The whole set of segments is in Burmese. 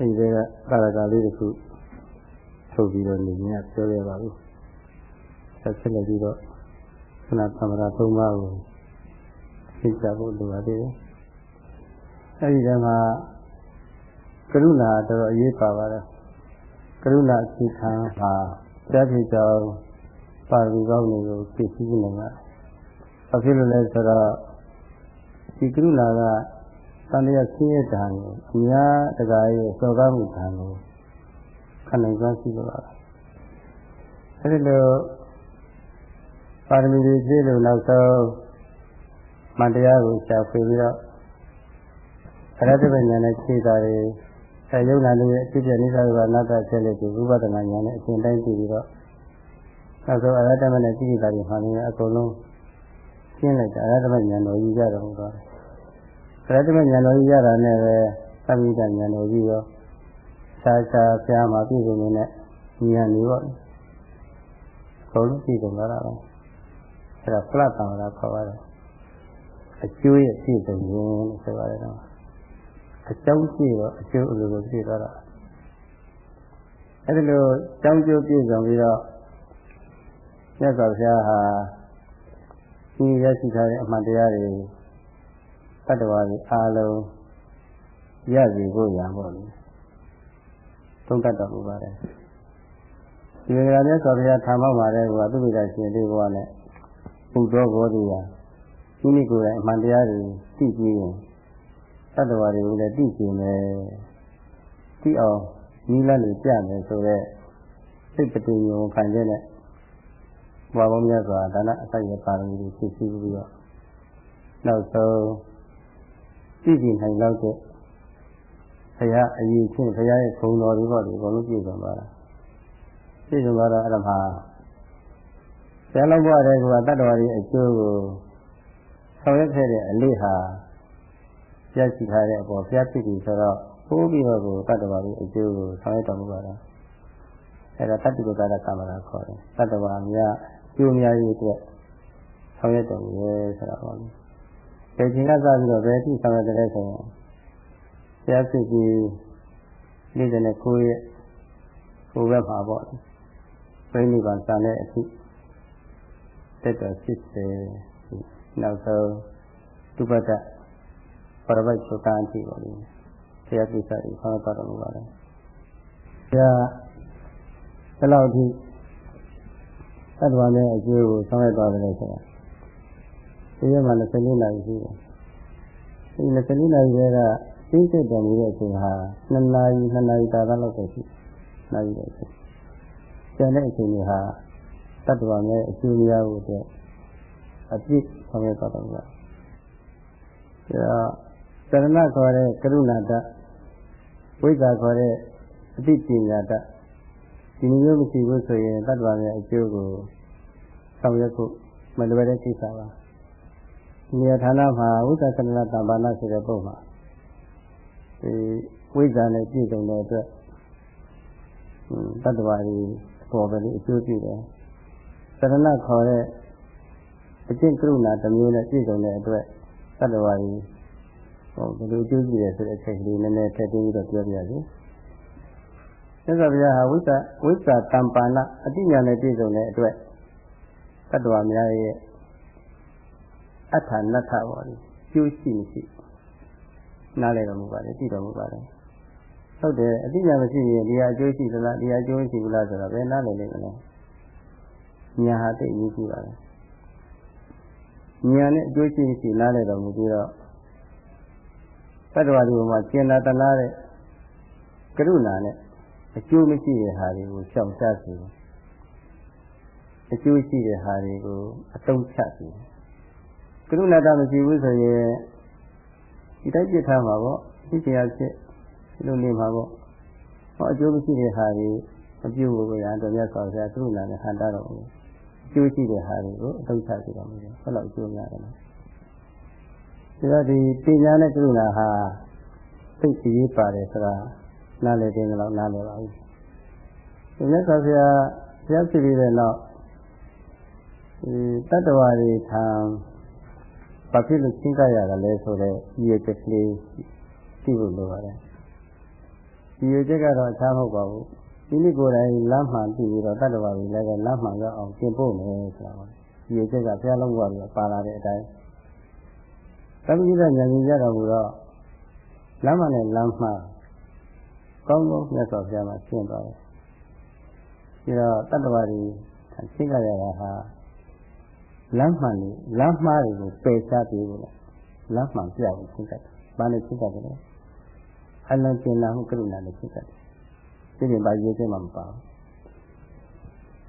အဲဒီကကာရကလေးတစ်ခုထုတ်ပြီးတော့နေညပြောရပါဘူးဆက်ဆက်လက်ပြီးတော့ခဏသမရာသုံးပါးကိုသိကြဖို့လိုပါသေးတယ်အဲဒီတည်းမှာကရုဏာတော်တော်အရေးပါပါတယ်ကရုဏာအစီခံဟာတရားဖြစ်ကြောင်းပါရမီကောင်းတွေကိုသိသိနေမှာဘာဖြစ်လို့လဲဆိုတော့ဒီကရုဏာက တန်လျက်ဆင်းရဲတာကိုအများတကာရဲ့စော်ကားမှုခံကိုခံနိုင်စွမ်းရှိလို့ပါအဲဒီလိုပါရမီတွေပြည့်လို့နောက်ဆုံးမတရားကိုရှာဖွေပြီးတော့အရဟတပညာနဲ့ခြေတာတွေအဲယုံနာလေးရဲ့အဖြစ်ပြနိစ္စကအနာတ္တဖြစ်လို့ဒီဝိပဿနာဉာဏ်နဲ့အရှင်တိုင်းကြည့်ပြီးတော့နောက်ဆုံးအရဟတမနဲ့ကြည့်တာတွေမှလည်းအကုန်လုံးရှင်းလိုက်တာအရဟတမဉာဏ်တော်ကြီးကြတော်မူသွားတယ်။အ ရဟတမဉာဏ်တော်ကြီးရတာနဲ့ပဲသမိတဉာဏ်တော်ကြီးရောရှားရှားပြားမှာပြည့်စုံနေတဲ့ဉာဏ်တွေပေါ့။ကုန်လုံးပြည့်စုံလာတာပဲ။အဲဒါဖလတ်တံလာခေါ်ပါတယ်။အကျိုးရဲ့ပြည့်စုံခြင်းလို့ဆိုပါတယ်တော့အကြောင်းပြည့်တော့အကျိုးအလိုလိုပြည့်သွားတာအဲဒီလိုကြောင်းကျိုးပြည့်စုံပြီးတော့မြတ်စွာဘုရားဟာဒီရရှိထားတဲ့အမှန်တရားတွေ တတ္တဝါတွေအားလုံးရစီဖို့ရပါလိမ့်သုံးတတ်တော်မူပါတယ်ဒီကရာမြတ်စွာဘုရားထာမောက်ပါတဲ့ကွာသူ့မိသားရှင်လေးဘဝနဲ့ဘုဒ္ဓဘောဓိယာဒီနေ့ကိုယ်တိုင်အမှန်တရားတွေသိကြည့်ရင်တတ္တဝါတွေကိုလည်းသိကျင်မယ်သိအောင်နီးလန်းနေကြမယ်ဆိုတော့စိတ်တည်ငြိမ်ခံတဲ့နဲ့ဘဝပေါင်းများစွာဒါနအစိုက်ရပါရမီတွေဖြည့်ဆည်းပြီးတော့နောက်ဆုံး သိကြည်နိုင်တော့တဲ့ဘုရားအရေးချင်းဘုရားရဲ့ခုံတော်တွေပေါ့ဒီအကုန်လုံးပြည့်စုံသွားတာပြည့်စုံသွားတော့အဲ့ဒါမှာဆရာလောက်ဘဝတည်းကတတ္တဝါတွေအကျိုးကိုဆောင်ရွက်ခဲ့တဲ့အလေးဟာပြရှိထားတဲ့အပေါ်ဘုရားဖြစ်ပြီးဆိုတော့ပိုးပြီးတော့ကိုတတ္တဝါတွေအကျိုးကိုဆောင်ရွက်တော်မူပါတော့အဲ့ဒါတတ္တိပဒါရကမ္မရာခေါ်တယ်တတ္တဝါများကျိုးများရေးအတွက်ဆောင်ရွက်တော်မူရဲဆိုတာပေါ့လေ ဒီချိန်ကစပြီးတော့ဘယ်အထိဆောင်ရွက်တယ်လဲဆိုရင်ဘုရားဖြစ်ပြီးနေ့စဉ်နဲ့ကိုယ်ရဲ့ကိုယ်ဘက်မှာပေါ့ပြိဋိဘံစံတဲ့အထိတက်တော်80နောက်ဆုံးဒုပဒပရပိုက်သုတန်တိပါလိမ့်မယ်။တရားကိစ္စတွေဆောင်းတော်မူပါတယ်။ဒါဘယ်လောက်အထိသတ္တဝါနဲ့အကျိုးကိုဆောင်းရသွားတယ်ဆိုတာ ဒီရက်မှာ24နာရီရှိတယ်။ဒီ24နာရီကသိစိတ်တော်မူတဲ့အချိန်ဟာ2နာရီ2နာရီတာလောက်ပဲရှိ။နာရီပဲရှိ။ကျန်တဲ့အချိန်တွေဟာသတ္တဝါနဲ့အကျိုးများဖို့အတွက်အပြည့်ဆောင်ရသွားတယ်ဗျာ။ဒါသရဏခေါ်တဲ့ကရုဏာတဝိဇ္ဇာခေါ်တဲ့အသိပညာတဒီမျိုးမရှိဘူးဆိုရင်တတ္တဝါရဲ့အကျိုးကိုဆောင်ရွက်ဖို့မလွယ်တဲ့ကိစ္စပါဒီ နေရာဌာနမှာဝိဇ္ဇာကရဏတမ္ပါဏဆိုတဲ့ပုံမှာဒီဝိဇ္ဇာနဲ့ပြည့်စုံတဲ့အတွက်တတ္တဝါတွေပေါ်ပဲလေအကျိုးပြုတယ်သရဏခေါ်တဲ့အကျင့်ကရုဏာတစ်မျိုးနဲ့ပြည့်စုံတဲ့အတွက်တတ္တဝါတွေဟောဘယ်လိုအကျိုးကြည့်ရဆိုတဲ့အချက်လေးနည်းနည်းထည့်သွင်းပြီးတော့ပြောပြရစီ။သက်သာဘုရားဟာဝိသဝိသတံပါဏအတိညာနဲ့ပြည့်စုံတဲ့အတွက်တတ္တဝါများရဲ့ အထာနတ္ထပါလေကျိုးရှိမရှိနားလည်တော်မူပါတယ်သိတော်မူပါတယ်။ဟုတ်တယ်အတိညာမရှိရင်ဒီဟာအကျိုးရှိသလားဒီဟာအကျိုးရှိဘူးလားဆိုတော့ဘယ်နားလည်လိမ့်မလဲ။ညာဟာတိတ်ကြီးရှိပါတယ်။ညာနဲ့အကျိုးရှိမရှိနားလည်တော်မူပြီးတော့တတ္တဝါတွေမှာကျင်နာတနာတဲ့ကရုဏာနဲ့အကျိုးမရှိတဲ့ဟာတွေကိုရှောင်ရှားစေတယ်အကျိုးရှိတဲ့ဟာတွေကိုအတုံးချစေတယ် ကရုဏာတမရှိဘူးဆိုရင်ဒီတိုက်ပြထားမှာပေါ့သိချင်ရဖြစ်ဒီလိုနေမှာပေါ့ဟောအကျိုးမရှိတဲ့ဟာတွေမပြုတ်ဘူးရာတော်မြတ်စွာဘုရားကရုဏာနဲ့ဟန်တာတော်မူအကျိုးရှိတဲ့ဟာတွေကိုအတုံးချစေတော်မူတယ်ဘယ်လောက်အကျိုးများတယ်လဲဒါဒီပညာနဲ့ကရုဏာဟာသိအရေးပါတယ်ဆိုတာနားလည်တယ်လို့နားလည်ပါဘူး။ဒီမြတ်စွာဘုရားဘုရားဖြစ်ပြီးတဲ့နောက်ဒီတတ္တဝါတွေထံ ဘာဖြစ်လို့ရှင်းကြရတာလဲဆိုတော့ဒီရဲ့ကလေးသိဖို့လိုပါတယ်။ဒီရချက်ကတော့အခြားမဟုတ်ပါဘူးဒီနေ့ကိုယ်တိုင်လမ်းမှန်ပြီးပြီးတော့တတ္တဝါတွေလည်းပဲလမ်းမှန်ရောက်အောင်ပြင်ပို့မယ်ဆိုတာပါဒီရချက်ကဘုရားလုံးဘုရားတွေပါလာတဲ့အတိုင်းသမီးကြီးကဉာဏ်ကြီးကြတော်မူတော့လမ်းမှန်နဲ့လမ်းမှန်ကောင်းကောင်းမြတ်စွာဘုရားမှာရှင်းသွားတယ်ပြီးတော့တတ္တဝါတွေရှင်းကြရတာဟာ လမ်းမှန်နေလမ်းမှားတွေကိုပယ်ချပြီးလို့လမ်းမှန်ပြဖို့ရှင်းတတ်တယ်။ဘာနဲ့ရှင်းတတ်တယ်လဲ။အလံကျင်လာမှုကရုဏာနဲ့ရှင်းတတ်တယ်။ဒီပြင်ပါရေးခြင်းမှမပါဘူး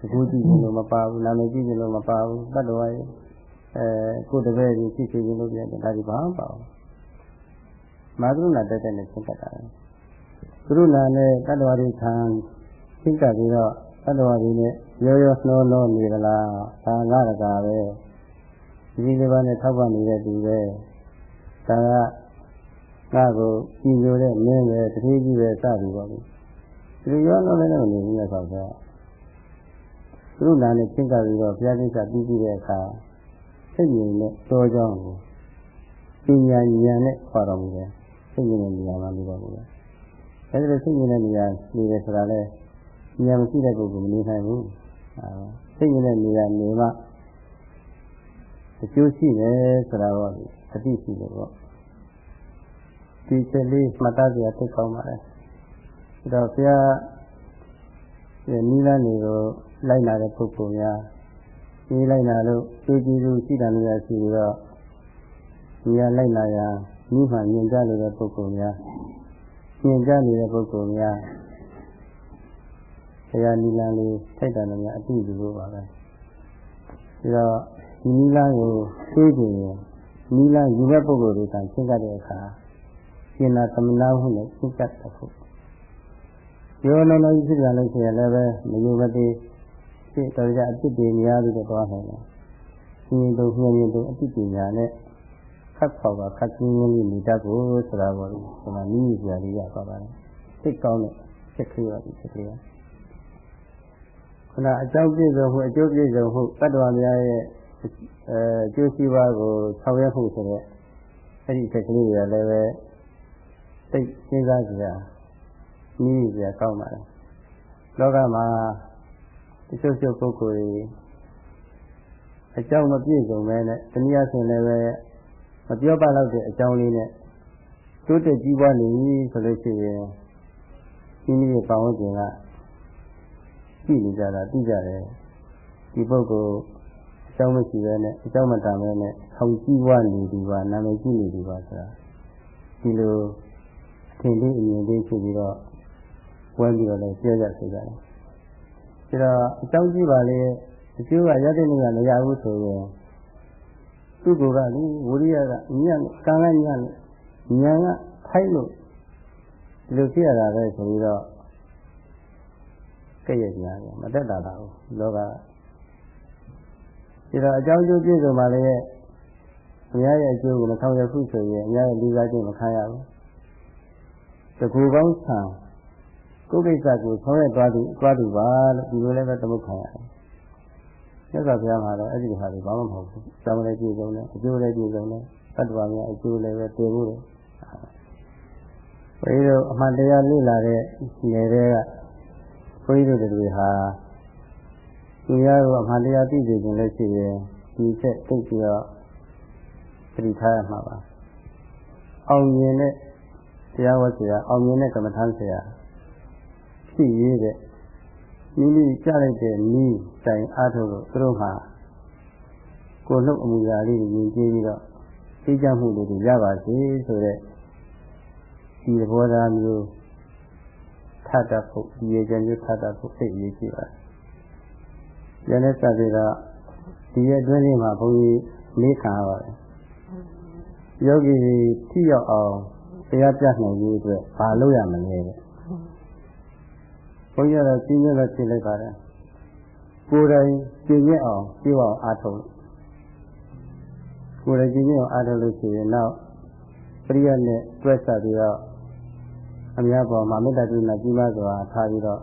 ။အခုကြည့်ရင်လို့မပါဘူး။နာမည်ကြည့်ရင်လို့မပါဘူး။တတ္တဝါရဲ့အဲကိုယ်တပည့်ကြီးဖြစ်ခြင်းလို့ပြန်တယ်ဒါဒီဘာမှမပါဘူး။မာကရုဏာတက်တဲ့နဲ့ရှင်းတတ်တာ။ကရုဏာနဲ့တတ္တဝါတွေခံရှင်းတတ်ပြီးတော့ တတ္တဝါတွေနဲ့ရောရောနှောနှောနေသလားဒါငါတကာပဲဒီဒီပါနဲ့ထောက်ပံ့နေတဲ့သူပဲဒါကငါကိုကြည်ညိုတဲ့မင်းပဲတတိကြီးပဲစသည်ပေါ့ဘူးဒီရောနှောလည်းတော့နေဘူးလေဆောက်တာသူတို့နာနဲ့ချင်းကပြီးတော့ဘုရားကိစ္စပြီးပြီးတဲ့အခါစိတ်ငြိမ်နဲ့တောကြောင်းကိုပညာဉာဏ်နဲ့ခေါ်တော်မူတယ်စိတ်ငြိမ်တဲ့နေရာမှာနေတော်မူတယ်အဲဒီလိုစိတ်ငြိမ်တဲ့နေရာနေတယ်ဆိုတာလဲ ဉာဏ်မရှိတဲ့ပုဂ္ဂိုလ်မနေနိုင်ဘူးစိတ်ရတဲ့နေရာနေမှအကျိုးရှိတယ်ဆိုတာတော့အသိရှိတယ်ပေါ့ဒီချက်လေးမှတ်သားစရာသိကောင်းပါတယ်ဒါတော့ဘုရားရဲ့နိလန်းတွေကိုလိုက်လာတဲ့ပုဂ္ဂိုလ်များဒီလိုက်လာလို့သိကြည့်လို့ရှိတာမျိုးရှိပြီးတော့ဒီရလိုက်လာရာမိမှမြင်ကြနေတဲ့ပုဂ္ဂိုလ်များမြင်ကြနေတဲ့ပုဂ္ဂိုလ်များ ဆရာနီလန်လေးထိုက်တယ်လည်းအတိတူလို့ပါပဲပြီးတော့ဒီနီလန်ကိုသိကြရင်နီလန်ယူတဲ့ပုဂ္ဂိုလ်တွေကရှင်းတတ်တဲ့အခါရှင်းတာသမဏဟုနဲ့ရှင်းတတ်တဲ့ခုရောလုံးလုံးဖြစ်ကြလို့ရှိရင်လည်းပဲမယူမသိစိတ်တော်ကြအဖြစ်တွေများပြီးတော့သွားနိုင်တယ်ရှင်းတော့ညင်တော့အဖြစ်တွေများနဲ့ခတ်ခေါ်ပါခတ်ချင်းရင်းလေးနေတတ်ကိုဆိုတာပေါ့လေဒီမှာနီးစရာလေးရပါပါတယ်စိတ်ကောင်းတဲ့စိတ်ကလေးပါဒီစိတ်ကလေး ခဏအကြောင်းပြည့်စုံမှုအကျိုးပြည့်စုံမှုတတ္တဝါများရဲ့အဲအကျိုးစီးပွားကိုဆောင်ရွက်မှုဆိုတဲ့အဲ့ဒီအချက်ကလေးတွေကလည်းပဲသိစဉ်းစားကြရနည်းကြကောင်းပါလေလောကမှာတချို့ချို့ပုဂ္ဂိုလ်တွေအကြောင်းမပြည့်စုံပဲနဲ့တနည်းအားဖြင့်လည်းပဲမပြောပါတော့တဲ့အကြောင်းလေးနဲ့တိုးတက်ကြီးပွားနေပြီဆိုလို့ရှိရင်ဒီနည်းရဲ့ပတ်ဝန်းကျင်က ရှိနေကြတာသိကြတယ်ဒီပုဂ္ဂိုလ်အကြောင်းမရှိပဲနဲ့အကြောင်းမတန်ပဲနဲ့ထောင်ကြည့်ဝနေဒီပါနာမည်ကြည့်နေဒီပါဆိုတာဒီလိုအထင်လေးအမြင်လေးဖြစ်ပြီးတော့ဝဲပြီးတော့လည်းပြောကြဆိုကြတယ်ဒါတော့အကြောင်းကြည့်ပါလေအကျိုးကရတဲ့နေရာမရဘူးဆိုရင်သူ့ကိုယ်ကလေဝိရိယကညံ့ကံလည်းညံ့ဉာဏ်ကထိုက်လို့ဒီလိုဖြစ်ရတာပဲဆိုပြီးတော့ ကဲ့ရဲ့ညာတယ်မတက်တာတာဘူးလောကဒါတော့အကြောင်းကျိုးပြည့်စုံပါလေရဲ့အများရဲ့အကျိုးကိုမဆောင်ရခုဆိုရင်အများရဲ့လူစားခြင်းမခံရဘူးတကူကောင်းဆံကိုယ်ကိစ္စကိုဆောင်ရသွားသူသွားသူပါလို့ဒီလိုလည်းပဲသမုတ်ခံရတယ်မြတ်စွာဘုရားမှာတော့အဲ့ဒီဟာတွေဘာမှမဟုတ်ဘူး။ကြောင်းလည်းပြည့်စုံတယ်အကျိုးလည်းပြည့်စုံတယ်တတ္တဝါများအကျိုးလည်းပဲတည်ဖို့တယ်။ဘုရားတို့အမှန်တရားလေ့လာတဲ့နယ်တွေက ဘုန်းကြီးတို့တွေဟာသူများကိုအမှန်တရားသိစေခြင်းလည်းရှိရင်ဒီချက်သိပြီးတော့သတိထားရမှာပါအောင်မြင်တဲ့တရားဝတ်ဆရာအောင်မြင်တဲ့ကမ္မထမ်းဆရာဖြစ်ရတဲ့မိမိကြားလိုက်တဲ့နီးတိုင်အားထုတ်လို့သူတို့မှာကိုယ်နှုတ်အမူအရာလေးကိုမြင်ကြည့်ပြီးတော့သိကြမှုတွေရပါစေဆိုတဲ့ဒီဘောဓာမျိုး ထတတ်ဖို့ဒီရေချမ်းမျိုးထတတ်ဖို့သိရေးကြည့်ပါတယ်။ကျန်တဲ့စသည်ကဒီရဲ့အတွင်းလေးမှာဘုန်းကြီးလေးခံရပါတယ်။ယောဂီထိရောက်အောင်တရားပြနိုင်ရေးအတွက်ဘာလုပ်ရမလဲတဲ့။ဘုန်းကြီးကတော့ပြင်းပြတော့ဖြေလိုက်ပါတယ်။ကိုယ်တိုင်ပြင်းပြအောင်ပြောအောင်အားထုတ်ကိုယ်တိုင်ပြင်းပြအောင်အားထုတ်လို့ရှိရင်နောက်ပရိယတ်နဲ့တွဲဆက်ပြီးတော့ အများပေါ်မှာမေတ္တာကရုဏာကြီးမားစွာထားပြီးတော့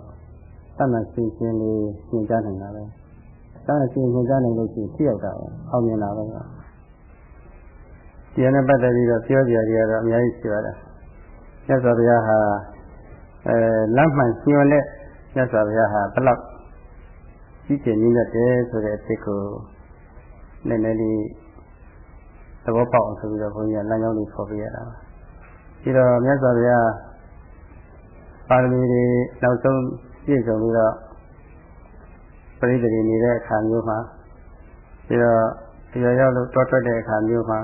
တတ်မှရှင်းရှင်းလေးရှင်းကြနိုင်တာပဲ။တတ်မှရှင်းရှင်းကြနိုင်လို့ရှိရင်ထိရောက်တာပဲ။အောင်မြင်တာပဲ။ဒီနဲ့ပတ်သက်ပြီးတော့ပြောကြရတွေကတော့အများကြီးရှိပါတယ်။မြတ်စွာဘုရားဟာအဲလမ်းမှန်ညွှန်တဲ့မြတ်စွာဘုရားဟာဘလောက်ကြီးကျယ်ကြီးလက်တယ်ဆိုတဲ့အဖြစ်ကိုနည်းနည်းလေးသဘောပေါက်အောင်ဆိုပြီးတော့ဘုန်းကြီးကလမ်းကြောင်းလေးဖော်ပြရတာပါပြီးတော့မြတ်စွာဘုရား ပါရမီတွေနောက်ဆုံးပြည့်စုံပြီးတော့ပရိသေတွေနေတဲ့အခါမျိုးမှာပြီးတော့တရားရောက်လို့တောထွက်တဲ့အခါမျိုးမှာ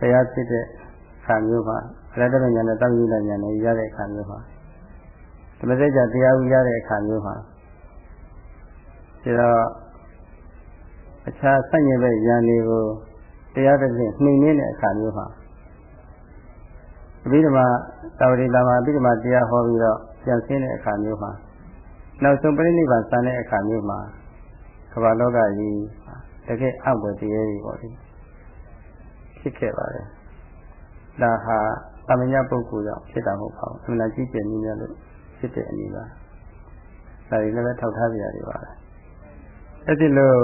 တရားဖြစ်တဲ့အခါမျိုးမှာအရတ္တဉာဏ်နဲ့တောင်းယူတဲ့ဉာဏ်နဲ့ရတဲ့အခါမျိုးမှာဓမ္မစကြာတရားဥရတဲ့အခါမျိုးမှာဒါတော့အခြားဆန့်ကျင်တဲ့ဉာဏ်တွေကိုတရားတစ်ဖြင့်နှိမ်နေတဲ့အခါမျိုးမှာ အဘိဓမ္မာတာဝတိလာမှာအဘိဓမ္မာတရားဟောပြီးတော့ပြန်ဆင်းတဲ့အခါမျိုးမှာနောက်ဆုံးပြိဋိဘံစံတဲ့အခါမျိုးမှာကမ္ဘာလောကကြီးတကယ်အဘွယ်တရားကြီးပေါ့လေဖြစ်ခဲ့ပါတယ်ဒါဟာသမညာပုဂ္ဂိုလ်ကြောင့်ဖြစ်တာမဟုတ်ပါဘူးအမှန်တရားကြီးကျယ်မြင့်မြတ်လို့ဖြစ်တဲ့အနေပါဒါတွေလည်းထောက်ထားကြရတယ်ပါအဲ့ဒီလို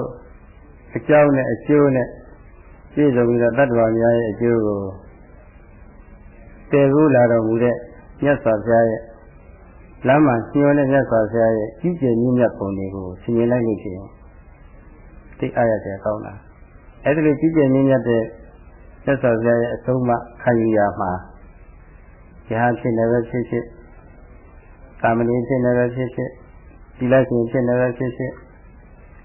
အကြောင်းနဲ့အကျိုးနဲ့ပြည့်စုံပြီးတော့တတ္တဝါများရဲ့အကျိုးကို တည်ကူလာတော်မူတဲ့မြတ်စွာဘုရားရဲ့လမ်းမှာညွှန်တဲ့မြတ်စွာဘုရားရဲ့ကြီးကျယ်မြင့်မြတ်ပုံတွေကိုဆင်ခြင်လိုက်လို့ရှိရင်သိအားရတဲ့ကောင်းတာအဲ့ဒီလိုကြီးကျယ်မြင့်မြတ်တဲ့မြတ်စွာဘုရားရဲ့အဆုံးအမခံယူရမှာယဟဖြစ်နေပဲဖြစ်ဖြစ်သာမဏေဖြစ်နေပဲဖြစ်ဖြစ်ဒီလိုက်ရှင်ဖြစ်နေပဲဖြစ်ဖြစ်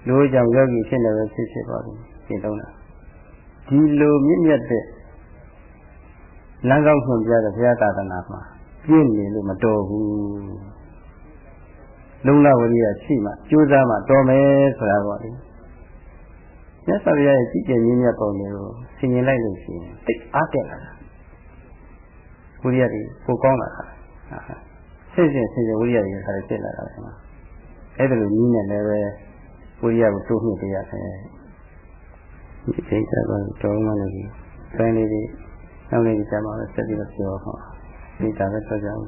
လူကြောင့်ယောဂီဖြစ်နေပဲဖြစ်ဖြစ်ပါဘူးရှင်းတော့တာဒီလိုမြင့်မြတ်တဲ့ လမ်းကောင်းဖွင့်ပြတဲ့ဘုရားသာသနာမှာပြည့်နေလို့မတော်ဘူးလုံလဝရိယရှိမှကြိုးစားမှတော်မယ်ဆိုတာပေါ့လေမြတ်စွာဘုရားရဲ့ကြည်ကျင်မြင့်မြတ်ပုံတွေကိုဆင်ញင်လိုက်လို့ရှိရင်တိတ်အားတက်လာတာဝိရိယတွေပိုကောင်းလာတာစိတ်စဉ်ဆင်ခြင်ဝိရိယတွေခါဖြစ်လာတာပဲအဲ့ဒါလိုနည်းနဲ့လည်းပဲဝိရိယကိုတိုးမြှင့်ပေးရတယ်ဒီကိစ္စကတော်မှလည်းတိုင်းလေးတွေ နောက်လေးကြမှာဆက်ပြီးတော့ပြောဟောဒီတာပဲဆက်ကြအောင်